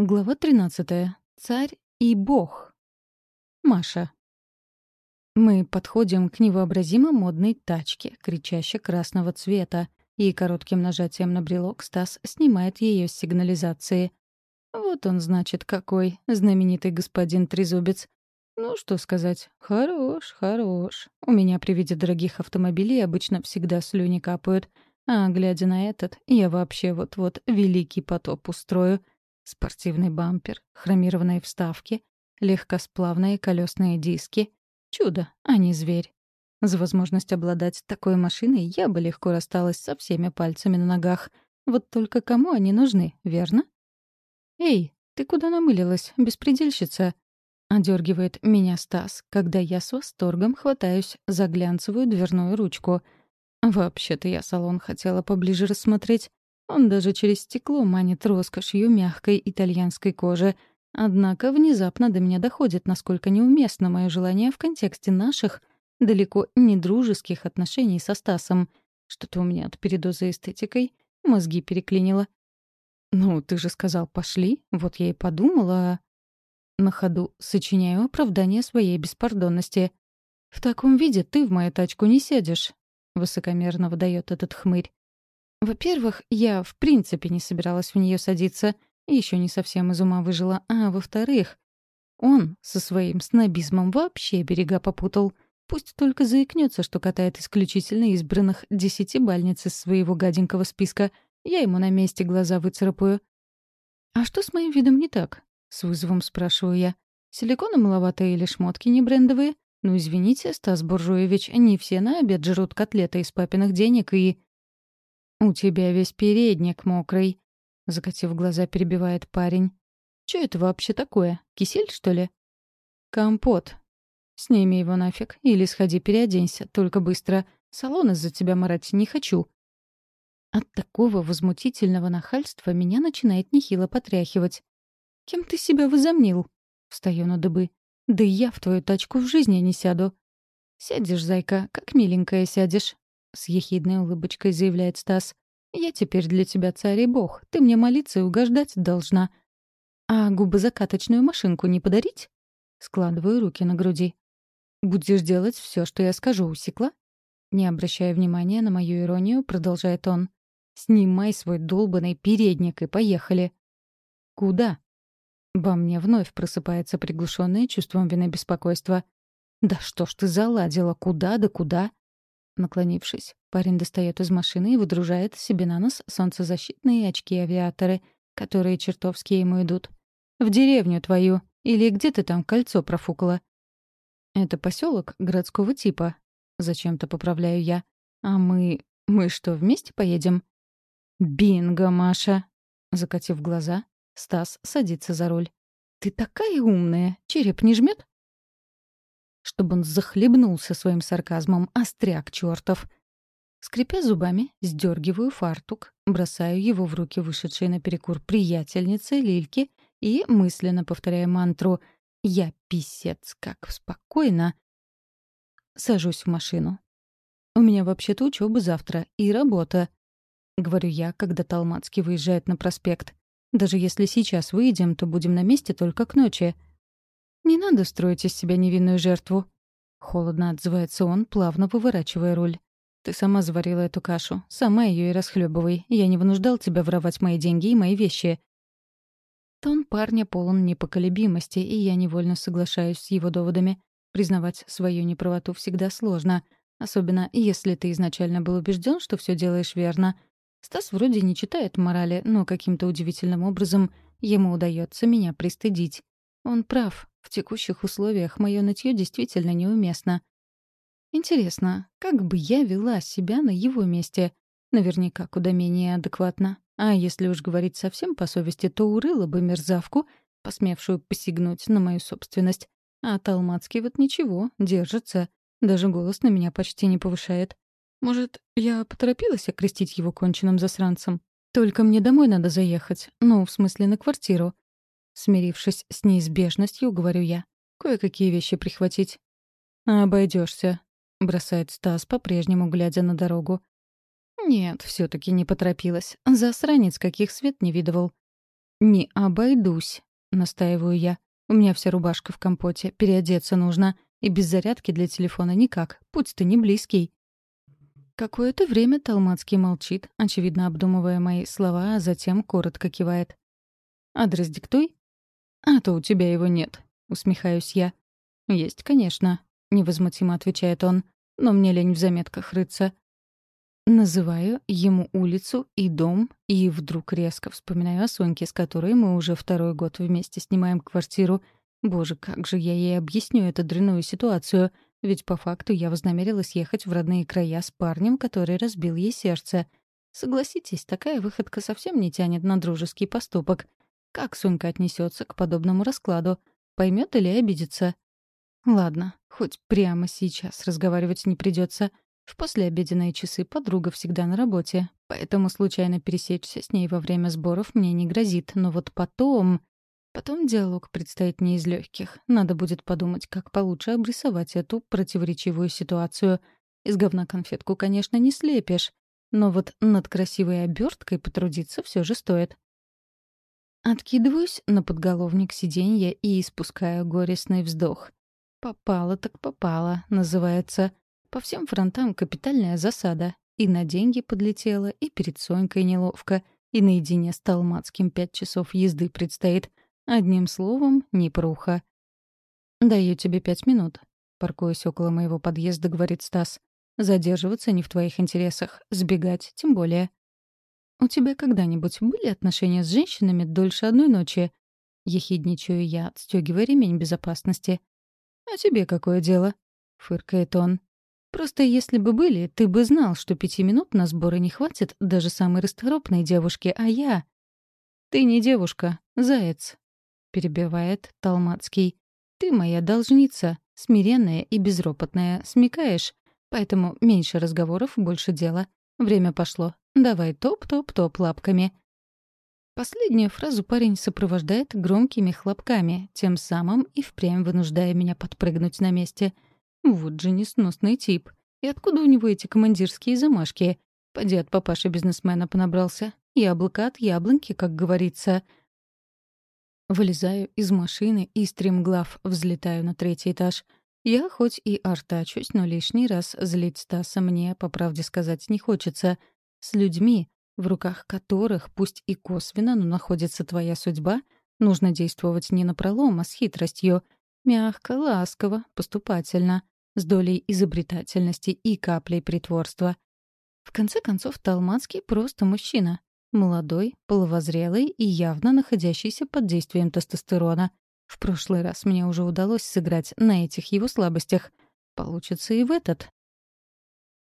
Глава 13. Царь и бог. Маша. Мы подходим к невообразимо модной тачке, кричаще красного цвета, и коротким нажатием на брелок Стас снимает ее с сигнализации. Вот он, значит, какой, знаменитый господин Трезубец. Ну, что сказать, хорош, хорош. У меня при виде дорогих автомобилей обычно всегда слюни капают, а, глядя на этот, я вообще вот-вот великий потоп устрою — Спортивный бампер, хромированные вставки, легкосплавные колесные диски. Чудо, а не зверь. За возможность обладать такой машиной я бы легко рассталась со всеми пальцами на ногах. Вот только кому они нужны, верно? «Эй, ты куда намылилась, беспредельщица?» — одергивает меня Стас, когда я с восторгом хватаюсь за глянцевую дверную ручку. Вообще-то я салон хотела поближе рассмотреть, он даже через стекло манит роскошью мягкой итальянской кожи. Однако внезапно до меня доходит, насколько неуместно мое желание в контексте наших, далеко не дружеских отношений со Стасом. Что-то у меня от передоза эстетикой мозги переклинило. «Ну, ты же сказал, пошли. Вот я и подумала...» На ходу сочиняю оправдание своей беспардонности. «В таком виде ты в мою тачку не сядешь», — высокомерно выдает этот хмырь. Во-первых, я в принципе не собиралась в нее садиться, еще не совсем из ума выжила, а во-вторых, он со своим снобизмом вообще берега попутал. Пусть только заикнется, что катает исключительно избранных десятибальниц из своего гаденького списка. Я ему на месте глаза выцарапаю. «А что с моим видом не так?» — с вызовом спрашиваю я. «Силикона маловато или шмотки не брендовые? Ну, извините, Стас Буржуевич, не все на обед жрут котлеты из папиных денег и...» «У тебя весь передник мокрый», — закатив глаза, перебивает парень. «Чё это вообще такое? Кисель, что ли?» «Компот. Сними его нафиг или сходи переоденься, только быстро. Салон из-за тебя марать не хочу». От такого возмутительного нахальства меня начинает нехило потряхивать. «Кем ты себя возомнил?» — встаю на дыбы. «Да я в твою тачку в жизни не сяду». «Сядешь, зайка, как миленькая сядешь. — с ехидной улыбочкой заявляет Стас. «Я теперь для тебя царь и бог. Ты мне молиться и угождать должна. А губозакаточную машинку не подарить?» Складываю руки на груди. «Будешь делать все, что я скажу, усекла?» Не обращая внимания на мою иронию, продолжает он. «Снимай свой долбанный передник и поехали». «Куда?» Во мне вновь просыпается приглушенное чувством вины беспокойства. «Да что ж ты заладила? Куда да куда?» Наклонившись, парень достает из машины и выдружает себе на нос солнцезащитные очки-авиаторы, которые чертовски ему идут. «В деревню твою! Или где ты там кольцо профукала?» «Это поселок городского типа», — зачем-то поправляю я. «А мы... мы что, вместе поедем?» «Бинго, Маша!» Закатив глаза, Стас садится за руль. «Ты такая умная! Череп не жмет? Чтобы он захлебнулся своим сарказмом, остряк чертов. Скрипя зубами, сдергиваю фартук, бросаю его в руки вышедшей на перекур приятельницы Лильки и мысленно повторяю мантру «Я писец, как спокойно!» Сажусь в машину. «У меня вообще-то учеба завтра и работа», — говорю я, когда Талмацкий выезжает на проспект. «Даже если сейчас выйдем, то будем на месте только к ночи. «Не надо строить из себя невинную жертву», — холодно отзывается он, плавно выворачивая руль. «Ты сама заварила эту кашу, сама ее и расхлебывай. Я не вынуждал тебя воровать мои деньги и мои вещи». Тон парня полон непоколебимости, и я невольно соглашаюсь с его доводами. Признавать свою неправоту всегда сложно, особенно если ты изначально был убежден, что все делаешь верно. Стас вроде не читает морали, но каким-то удивительным образом ему удается меня пристыдить. Он прав. В текущих условиях мое нытье действительно неуместно. Интересно, как бы я вела себя на его месте? Наверняка куда менее адекватно. А если уж говорить совсем по совести, то урыла бы мерзавку, посмевшую посягнуть на мою собственность. А Талмацкий вот ничего, держится. Даже голос на меня почти не повышает. Может, я поторопилась окрестить его конченным засранцем? Только мне домой надо заехать. Ну, в смысле, на квартиру. Смирившись с неизбежностью, говорю я. Кое-какие вещи прихватить. Обойдешься, бросает Стас, по-прежнему глядя на дорогу. Нет, все таки не поторопилась. Засранец, каких свет не видывал. «Не обойдусь», — настаиваю я. «У меня вся рубашка в компоте, переодеться нужно. И без зарядки для телефона никак, путь-то не близкий». Какое-то время Талмацкий молчит, очевидно обдумывая мои слова, а затем коротко кивает. «Адрес диктуй». «А то у тебя его нет», — усмехаюсь я. «Есть, конечно», — невозмутимо отвечает он. «Но мне лень в заметках рыться. Называю ему улицу и дом, и вдруг резко вспоминаю о Соньке, с которой мы уже второй год вместе снимаем квартиру. Боже, как же я ей объясню эту дрянную ситуацию, ведь по факту я вознамерилась ехать в родные края с парнем, который разбил ей сердце. Согласитесь, такая выходка совсем не тянет на дружеский поступок. Как Сонька отнесется к подобному раскладу? Поймет или обидится? Ладно, хоть прямо сейчас разговаривать не придется. В послеобеденные часы подруга всегда на работе, поэтому случайно пересечься с ней во время сборов мне не грозит. Но вот потом... Потом диалог предстоит не из легких. Надо будет подумать, как получше обрисовать эту противоречивую ситуацию. Из говна конфетку, конечно, не слепишь, но вот над красивой оберткой потрудиться все же стоит. Откидываюсь на подголовник сиденья и испускаю горестный вздох. «Попало так попало», называется. По всем фронтам капитальная засада. И на деньги подлетела, и перед Сонькой неловко, и наедине с Талмацким пять часов езды предстоит. Одним словом, непруха. «Даю тебе пять минут», — паркуясь около моего подъезда, говорит Стас. «Задерживаться не в твоих интересах, сбегать тем более». «У тебя когда-нибудь были отношения с женщинами дольше одной ночи?» Ехидничаю я, отстегивая ремень безопасности. «А тебе какое дело?» — фыркает он. Просто если бы были, ты бы знал, что пяти минут на сборы не хватит даже самой расторопной девушке, а я... «Ты не девушка, заяц», — перебивает Талмацкий. «Ты моя должница, смиренная и безропотная, смекаешь? Поэтому меньше разговоров, больше дела. Время пошло. Давай топ-топ-топ лапками». Последнюю фразу парень сопровождает громкими хлопками, тем самым и впрямь вынуждая меня подпрыгнуть на месте — вот же несносный тип. И откуда у него эти командирские замашки? Поди от папаши-бизнесмена понабрался. Яблоко от яблоньки, как говорится. Вылезаю из машины и стремглав взлетаю на третий этаж. Я хоть и артачусь, но лишний раз злить Стаса мне, по правде сказать, не хочется. С людьми, в руках которых, пусть и косвенно, но находится твоя судьба, нужно действовать не напролом, а с хитростью. Мягко, ласково, поступательно с долей изобретательности и каплей притворства. В конце концов, Талмацкий просто мужчина. Молодой, половозрелый и явно находящийся под действием тестостерона. В прошлый раз мне уже удалось сыграть на этих его слабостях. Получится и в этот.